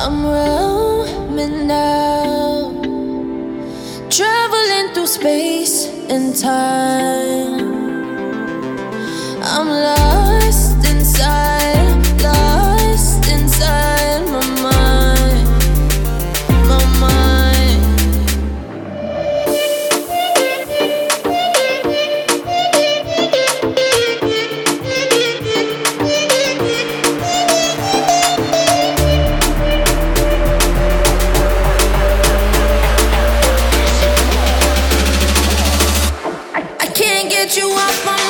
I'm roaming now, traveling through space and time. I'm lost. Get you off my mind.